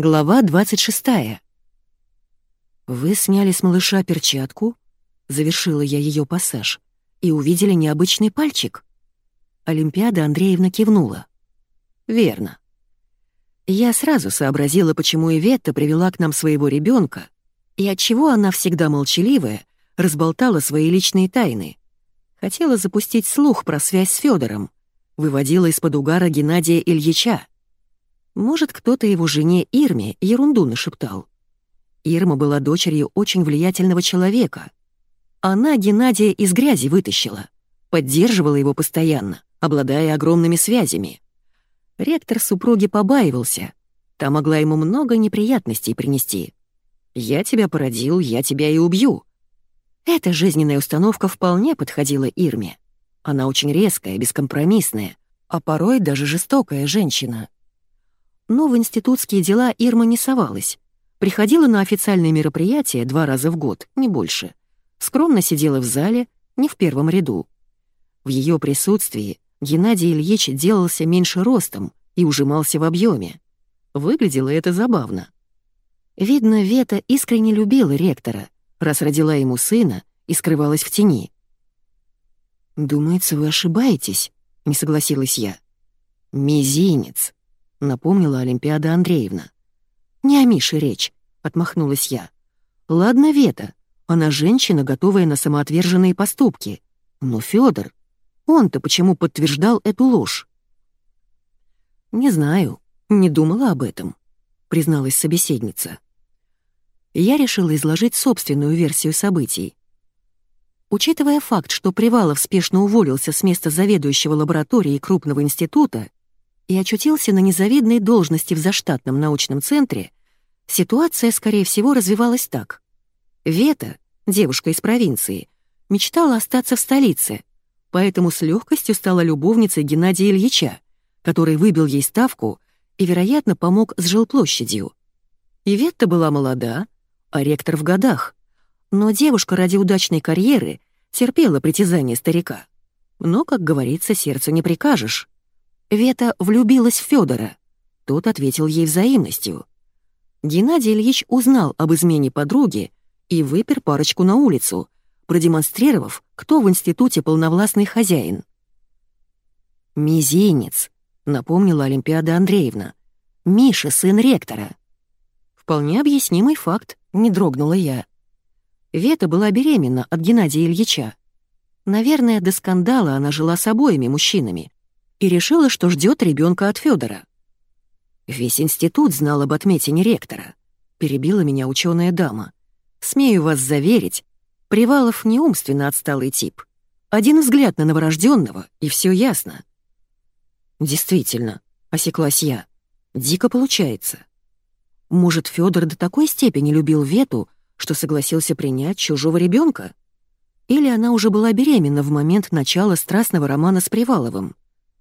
Глава 26. «Вы сняли с малыша перчатку?» — завершила я ее пассаж. «И увидели необычный пальчик?» Олимпиада Андреевна кивнула. «Верно. Я сразу сообразила, почему Иветта привела к нам своего ребенка и отчего она всегда молчаливая разболтала свои личные тайны. Хотела запустить слух про связь с Федором, выводила из-под угара Геннадия Ильича. Может, кто-то его жене Ирме ерунду нашептал. Ирма была дочерью очень влиятельного человека. Она Геннадия из грязи вытащила, поддерживала его постоянно, обладая огромными связями. Ректор супруги побаивался. Та могла ему много неприятностей принести. «Я тебя породил, я тебя и убью». Эта жизненная установка вполне подходила Ирме. Она очень резкая, бескомпромиссная, а порой даже жестокая женщина. Но в институтские дела Ирма не совалась. Приходила на официальные мероприятия два раза в год, не больше. Скромно сидела в зале, не в первом ряду. В ее присутствии Геннадий Ильич делался меньше ростом и ужимался в объеме. Выглядело это забавно. Видно, Вета искренне любила ректора, раз родила ему сына и скрывалась в тени. «Думается, вы ошибаетесь», — не согласилась я. «Мизинец», — напомнила Олимпиада Андреевна. «Не о Мише речь», — отмахнулась я. «Ладно, Вета, она женщина, готовая на самоотверженные поступки. Но Фёдор, он-то почему подтверждал эту ложь?» «Не знаю, не думала об этом», — призналась собеседница. Я решила изложить собственную версию событий. Учитывая факт, что Привалов спешно уволился с места заведующего лабораторией крупного института и очутился на незавидной должности в заштатном научном центре, ситуация, скорее всего, развивалась так. Вета, девушка из провинции, мечтала остаться в столице, поэтому с легкостью стала любовницей Геннадия Ильича, который выбил ей ставку и, вероятно, помог с жилплощадью. Иветта была молода, а ректор в годах, но девушка ради удачной карьеры терпела притязание старика. Но, как говорится, сердцу не прикажешь. Вета влюбилась в Федора. Тот ответил ей взаимностью. Геннадий Ильич узнал об измене подруги и выпер парочку на улицу, продемонстрировав, кто в институте полновластный хозяин. «Мизинец», — напомнила Олимпиада Андреевна. «Миша, сын ректора». Вполне объяснимый факт, не дрогнула я. Вета была беременна от Геннадия Ильича. Наверное, до скандала она жила с обоими мужчинами, и решила, что ждет ребенка от Федора. Весь институт знал об отметине ректора. Перебила меня ученая дама. Смею вас заверить, Привалов не умственно отсталый тип. Один взгляд на новорожденного, и все ясно. Действительно, осеклась я. Дико получается. Может, Федор до такой степени любил Вету, что согласился принять чужого ребенка? Или она уже была беременна в момент начала страстного романа с Приваловым?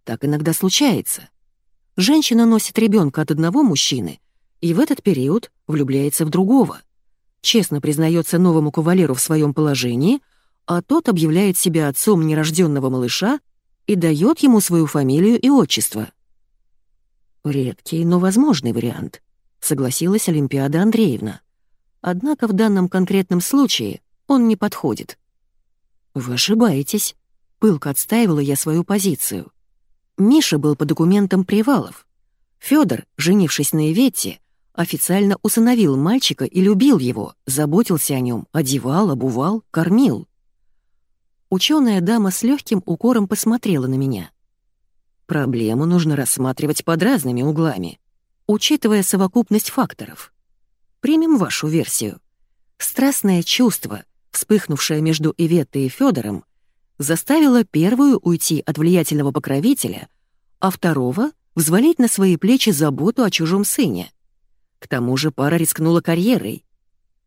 Так иногда случается. Женщина носит ребенка от одного мужчины и в этот период влюбляется в другого. Честно признается новому кавалеру в своем положении, а тот объявляет себя отцом нерожденного малыша и дает ему свою фамилию и отчество. Редкий, но возможный вариант, согласилась Олимпиада Андреевна. Однако в данном конкретном случае он не подходит. Вы ошибаетесь, пылко отстаивала я свою позицию. Миша был по документам Привалов. Федор, женившись на Иветте, официально усыновил мальчика и любил его, заботился о нем, одевал, обувал, кормил. Ученая дама с легким укором посмотрела на меня. Проблему нужно рассматривать под разными углами, учитывая совокупность факторов. Примем вашу версию. Страстное чувство, вспыхнувшее между Иветтой и Федором, заставила первую уйти от влиятельного покровителя, а второго — взвалить на свои плечи заботу о чужом сыне. К тому же пара рискнула карьерой.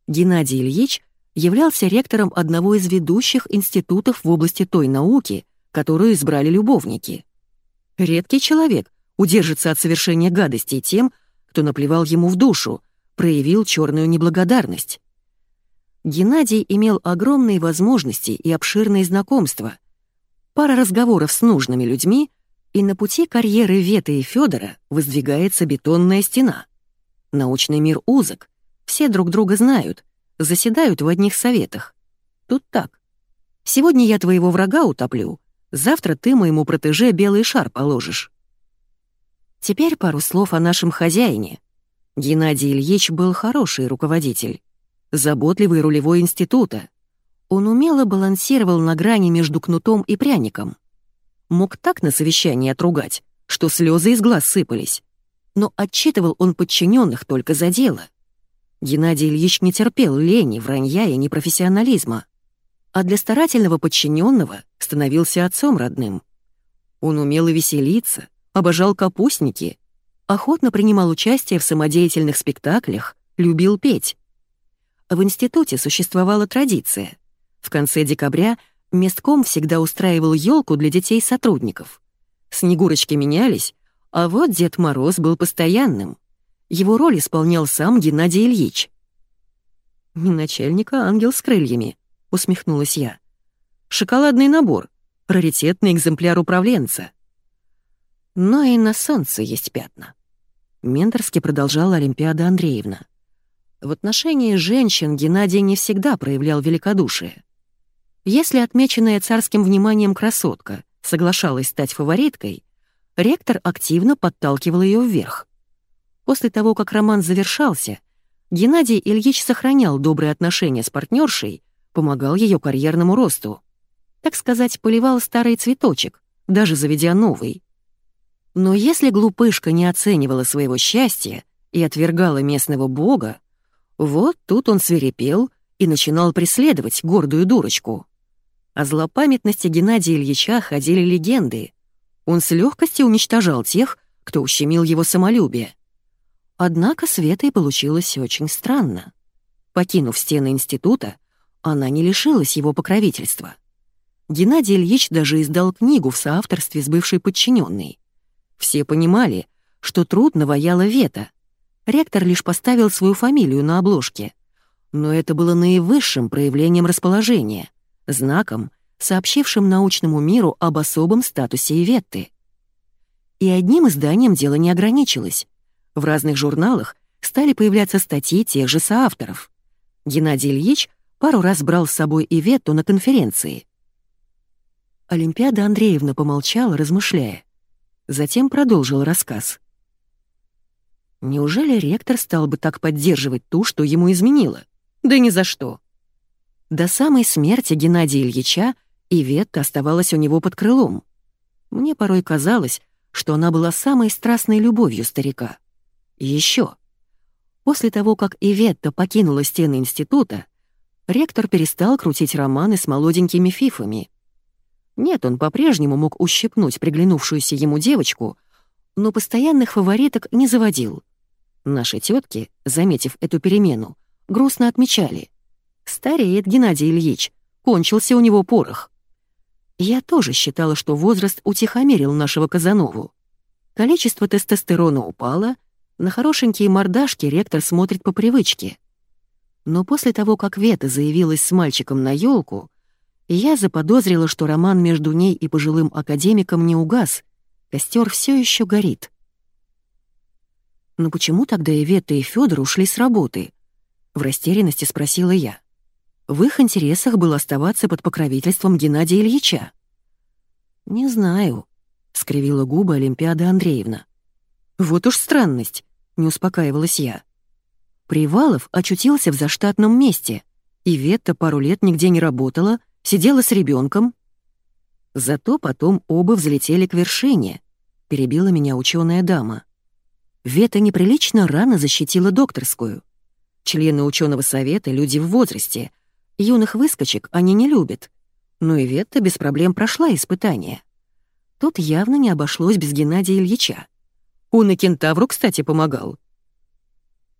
Геннадий Ильич являлся ректором одного из ведущих институтов в области той науки, которую избрали любовники. Редкий человек удержится от совершения гадостей тем, кто наплевал ему в душу, проявил черную неблагодарность. Геннадий имел огромные возможности и обширные знакомства. Пара разговоров с нужными людьми, и на пути карьеры Веты и Федора воздвигается бетонная стена. Научный мир узок, все друг друга знают, заседают в одних советах. Тут так. Сегодня я твоего врага утоплю, завтра ты моему протеже белый шар положишь. Теперь пару слов о нашем хозяине. Геннадий Ильич был хороший руководитель, заботливый рулевой института. Он умело балансировал на грани между кнутом и пряником. Мог так на совещании отругать, что слезы из глаз сыпались. Но отчитывал он подчиненных только за дело. Геннадий Ильич не терпел лени, вранья и непрофессионализма. А для старательного подчиненного становился отцом родным. Он умел веселиться, обожал капустники, охотно принимал участие в самодеятельных спектаклях, любил петь. В институте существовала традиция. В конце декабря местком всегда устраивал елку для детей-сотрудников. Снегурочки менялись, а вот Дед Мороз был постоянным. Его роль исполнял сам Геннадий Ильич. «Не начальника, а ангел с крыльями», — усмехнулась я. «Шоколадный набор, раритетный экземпляр управленца». Но и на солнце есть пятна. Менторски продолжала Олимпиада Андреевна. В отношении женщин Геннадий не всегда проявлял великодушие. Если отмеченная царским вниманием красотка соглашалась стать фавориткой, ректор активно подталкивал ее вверх. После того, как роман завершался, Геннадий Ильич сохранял добрые отношения с партнершей, помогал ее карьерному росту. Так сказать, поливал старый цветочек, даже заведя новый. Но если глупышка не оценивала своего счастья и отвергала местного бога, вот тут он свирепел и начинал преследовать гордую дурочку. О злопамятности Геннадия Ильича ходили легенды. Он с легкостью уничтожал тех, кто ущемил его самолюбие. Однако Светой получилось очень странно. Покинув стены института, она не лишилась его покровительства. Геннадий Ильич даже издал книгу в соавторстве с бывшей подчиненной. Все понимали, что труд наваяла Вета. Ректор лишь поставил свою фамилию на обложке. Но это было наивысшим проявлением расположения, знаком, сообщившим научному миру об особом статусе Иветты. И одним изданием дело не ограничилось. В разных журналах стали появляться статьи тех же соавторов. Геннадий Ильич пару раз брал с собой Иветту на конференции. Олимпиада Андреевна помолчала, размышляя. Затем продолжил рассказ. Неужели ректор стал бы так поддерживать ту, что ему изменило? Да ни за что. До самой смерти Геннадия Ильича Иветта оставалась у него под крылом. Мне порой казалось, что она была самой страстной любовью старика. И еще. После того, как Иветта покинула стены института, ректор перестал крутить романы с молоденькими фифами — нет, он по-прежнему мог ущипнуть приглянувшуюся ему девочку, но постоянных фавориток не заводил. Наши тетки, заметив эту перемену, грустно отмечали. «Стареет Геннадий Ильич, кончился у него порох». Я тоже считала, что возраст утихомирил нашего Казанову. Количество тестостерона упало, на хорошенькие мордашки ректор смотрит по привычке. Но после того, как Вета заявилась с мальчиком на елку, и я заподозрила, что роман между ней и пожилым академиком не угас, костер все еще горит. «Но почему тогда Ивета и Федор ушли с работы?» — в растерянности спросила я. В их интересах было оставаться под покровительством Геннадия Ильича. «Не знаю», — скривила губы Олимпиада Андреевна. «Вот уж странность», — не успокаивалась я. Привалов очутился в заштатном месте, и Ветта пару лет нигде не работала, Сидела с ребенком. Зато потом оба взлетели к вершине, перебила меня ученая дама. Вета неприлично рано защитила докторскую. Члены ученого совета — люди в возрасте. Юных выскочек они не любят. Но и Ветта без проблем прошла испытание. Тут явно не обошлось без Геннадия Ильича. Он и кентавру, кстати, помогал.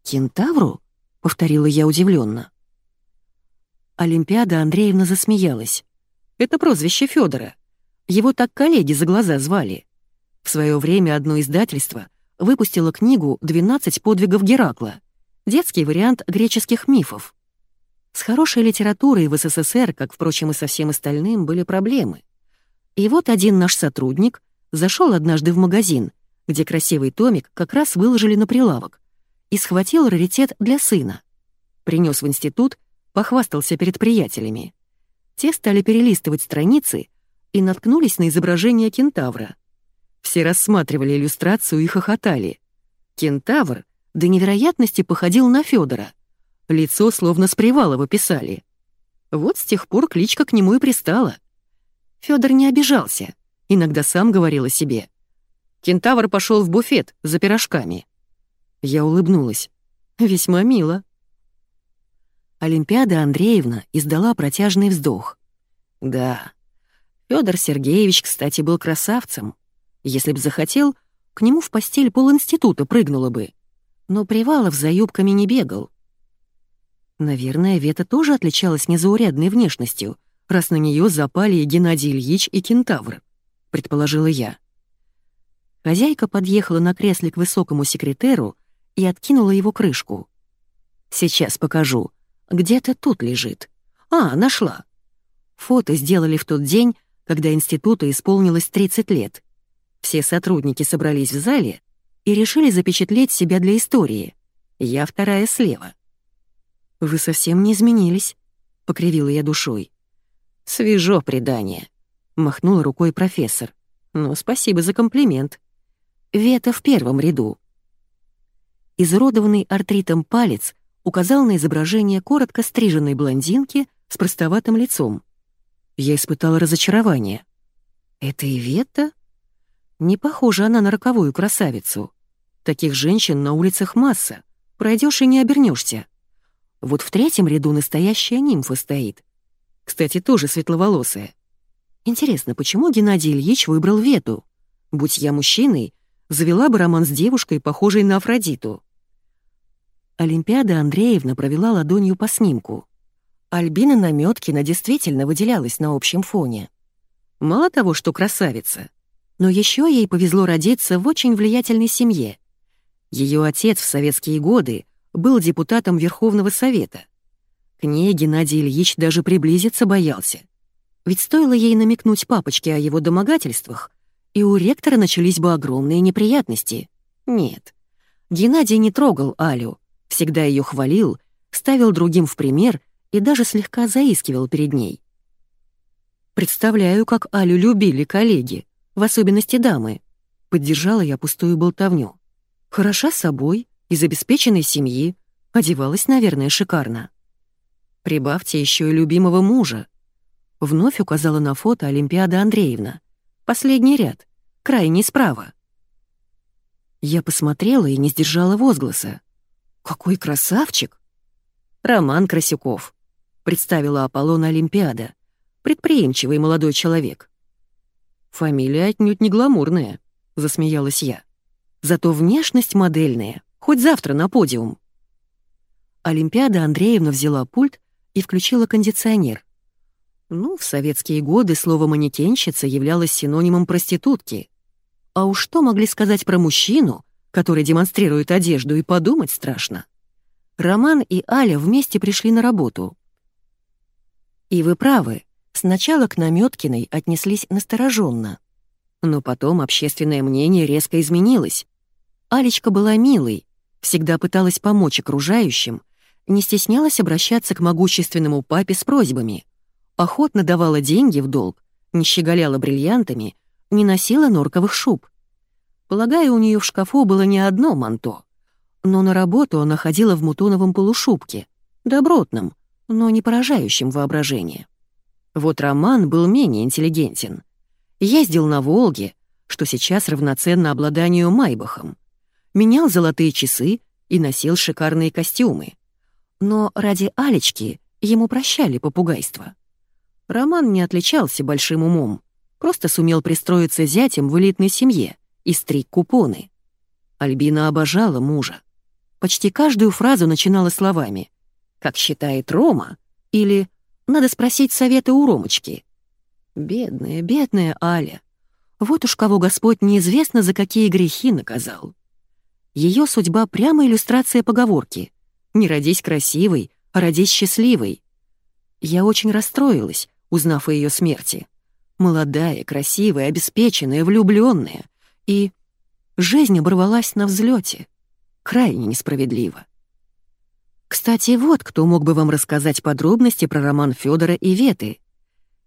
«Кентавру?» — повторила я удивленно. Олимпиада Андреевна засмеялась. «Это прозвище Федора. Его так коллеги за глаза звали. В свое время одно издательство выпустило книгу «12 подвигов Геракла», детский вариант греческих мифов. С хорошей литературой в СССР, как, впрочем, и со всем остальным, были проблемы. И вот один наш сотрудник зашел однажды в магазин, где красивый томик как раз выложили на прилавок, и схватил раритет для сына. Принес в институт, похвастался перед приятелями. Те стали перелистывать страницы и наткнулись на изображение кентавра. Все рассматривали иллюстрацию и хохотали. Кентавр до невероятности походил на Федора. Лицо словно с Привалова писали. Вот с тех пор кличка к нему и пристала. Федор не обижался, иногда сам говорил о себе. Кентавр пошел в буфет за пирожками. Я улыбнулась. Весьма мило. Олимпиада Андреевна издала протяжный вздох. Да, Федор Сергеевич, кстати, был красавцем. Если б захотел, к нему в постель полинститута прыгнуло бы. Но Привалов за юбками не бегал. Наверное, Вета тоже отличалась незаурядной внешностью, раз на нее запали и Геннадий Ильич, и Кентавр, предположила я. Хозяйка подъехала на кресле к высокому секретеру и откинула его крышку. «Сейчас покажу. Где-то тут лежит. А, нашла. Фото сделали в тот день, когда институту исполнилось 30 лет. Все сотрудники собрались в зале и решили запечатлеть себя для истории. Я вторая слева. «Вы совсем не изменились», — покривила я душой. «Свежо предание», — махнул рукой профессор. «Ну, спасибо за комплимент. Вета в первом ряду». Изуродованный артритом палец указал на изображение коротко стриженной блондинки с простоватым лицом. Я испытала разочарование. «Это и Вета?» Не похожа она на роковую красавицу. Таких женщин на улицах масса. Пройдешь и не обернешься. Вот в третьем ряду настоящая нимфа стоит. Кстати, тоже светловолосая. Интересно, почему Геннадий Ильич выбрал Вету? Будь я мужчиной, завела бы роман с девушкой, похожей на Афродиту. Олимпиада Андреевна провела ладонью по снимку. Альбина Намёткина действительно выделялась на общем фоне. Мало того, что красавица, но еще ей повезло родиться в очень влиятельной семье. Ее отец в советские годы был депутатом Верховного Совета. К ней Геннадий Ильич даже приблизиться боялся. Ведь стоило ей намекнуть папочке о его домогательствах, и у ректора начались бы огромные неприятности. Нет, Геннадий не трогал Алю, всегда ее хвалил, ставил другим в пример и даже слегка заискивал перед ней. Представляю, как Алю любили коллеги, в особенности дамы. Поддержала я пустую болтовню. Хороша собой, из обеспеченной семьи, одевалась, наверное, шикарно. Прибавьте еще и любимого мужа. Вновь указала на фото Олимпиада Андреевна. Последний ряд, крайний справа. Я посмотрела и не сдержала возгласа. «Какой красавчик!» «Роман Красюков», — представила Аполлона Олимпиада. «Предприимчивый молодой человек». «Фамилия отнюдь не гламурная», — засмеялась я. «Зато внешность модельная, хоть завтра на подиум». Олимпиада Андреевна взяла пульт и включила кондиционер. Ну, в советские годы слово «манекенщица» являлось синонимом проститутки. А уж что могли сказать про мужчину, который демонстрирует одежду, и подумать страшно. Роман и Аля вместе пришли на работу. И вы правы, сначала к Намёткиной отнеслись настороженно. Но потом общественное мнение резко изменилось. Алечка была милой, всегда пыталась помочь окружающим, не стеснялась обращаться к могущественному папе с просьбами, охотно давала деньги в долг, не щеголяла бриллиантами, не носила норковых шуб. Полагаю, у нее в шкафу было не одно манто. Но на работу она ходила в мутоновом полушубке, добротном, но не поражающем воображение. Вот Роман был менее интеллигентен. Ездил на «Волге», что сейчас равноценно обладанию Майбахом. Менял золотые часы и носил шикарные костюмы. Но ради Алечки ему прощали попугайство. Роман не отличался большим умом, просто сумел пристроиться зятем в элитной семье и стриг купоны. Альбина обожала мужа. Почти каждую фразу начинала словами «как считает Рома» или «надо спросить совета у Ромочки». Бедная, бедная Аля. Вот уж кого Господь неизвестно за какие грехи наказал. Ее судьба — прямо иллюстрация поговорки «Не родись красивой, а родись счастливой». Я очень расстроилась, узнав о ее смерти. Молодая, красивая, обеспеченная, влюбленная. И жизнь оборвалась на взлете. крайне несправедливо. Кстати, вот кто мог бы вам рассказать подробности про роман Федора и Веты.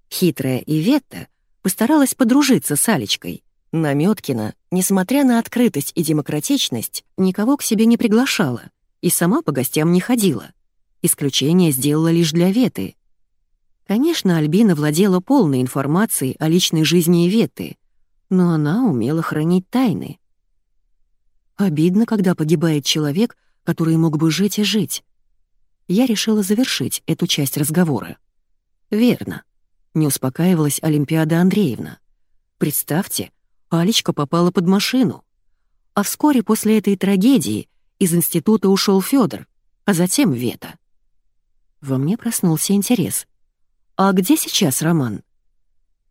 Хитрая Иветта постаралась подружиться с Алечкой. Намёткина, несмотря на открытость и демократичность, никого к себе не приглашала и сама по гостям не ходила. Исключение сделала лишь для Веты. Конечно, Альбина владела полной информацией о личной жизни Иветы, но она умела хранить тайны. Обидно, когда погибает человек, который мог бы жить и жить. Я решила завершить эту часть разговора. Верно. Не успокаивалась Олимпиада Андреевна. Представьте, Алечка попала под машину. А вскоре после этой трагедии из института ушел Федор, а затем Вета. Во мне проснулся интерес. «А где сейчас Роман?»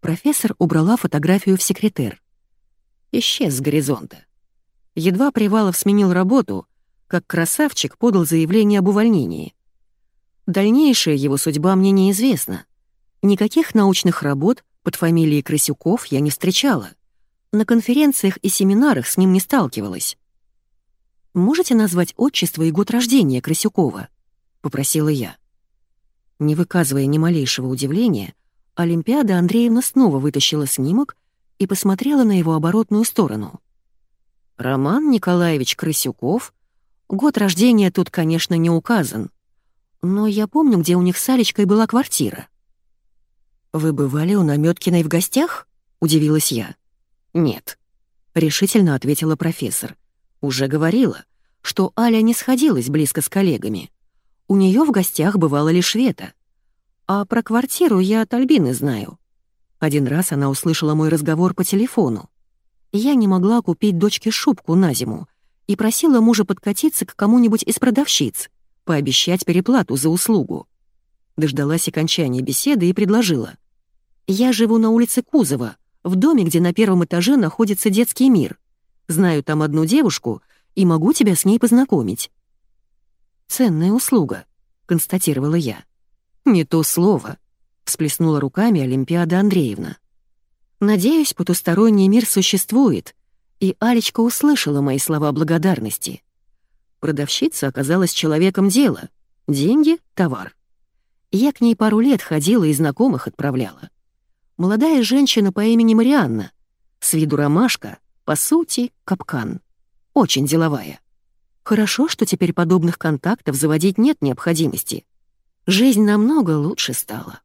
Профессор убрала фотографию в секретер. Исчез с горизонта. Едва Привалов сменил работу, как красавчик подал заявление об увольнении. Дальнейшая его судьба мне неизвестна. Никаких научных работ под фамилией Крысюков я не встречала. На конференциях и семинарах с ним не сталкивалась. «Можете назвать отчество и год рождения Крысюкова?» — попросила я. Не выказывая ни малейшего удивления, Олимпиада Андреевна снова вытащила снимок и посмотрела на его оборотную сторону. Роман Николаевич Крысюков. Год рождения тут, конечно, не указан. Но я помню, где у них с Алечкой была квартира. «Вы бывали у Намёткиной в гостях?» — удивилась я. «Нет», — решительно ответила профессор. «Уже говорила, что Аля не сходилась близко с коллегами. У нее в гостях бывала лишь Вета. А про квартиру я от Альбины знаю. Один раз она услышала мой разговор по телефону. Я не могла купить дочке шубку на зиму и просила мужа подкатиться к кому-нибудь из продавщиц, пообещать переплату за услугу. Дождалась окончания беседы и предложила. «Я живу на улице Кузова, в доме, где на первом этаже находится детский мир. Знаю там одну девушку и могу тебя с ней познакомить. «Ценная услуга», — констатировала я. «Не то слово», — всплеснула руками Олимпиада Андреевна. «Надеюсь, потусторонний мир существует», и Алечка услышала мои слова благодарности. Продавщица оказалась человеком дела. Деньги — товар. Я к ней пару лет ходила и знакомых отправляла. Молодая женщина по имени Марианна. С виду ромашка, по сути, капкан. Очень деловая. Хорошо, что теперь подобных контактов заводить нет необходимости. Жизнь намного лучше стала.